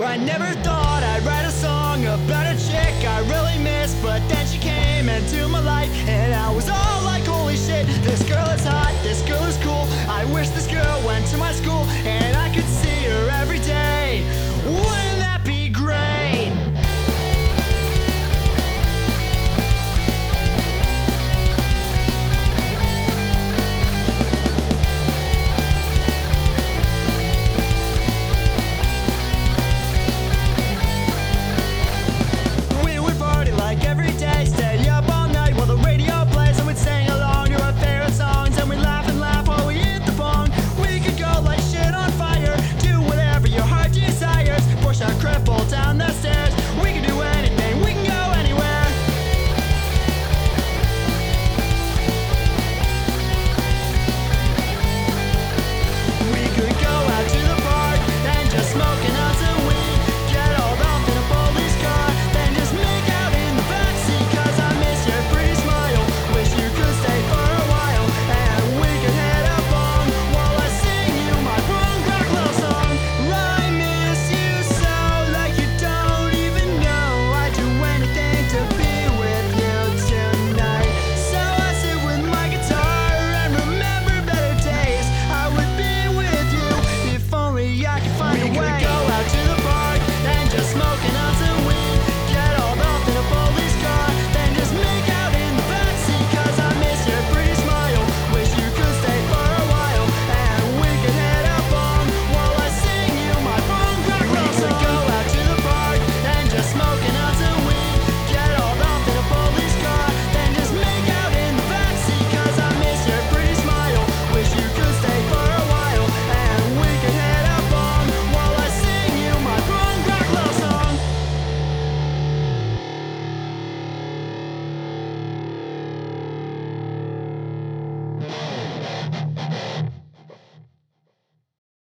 I never thought I'd write a song about a chick I really miss, but then she came into my life and I was all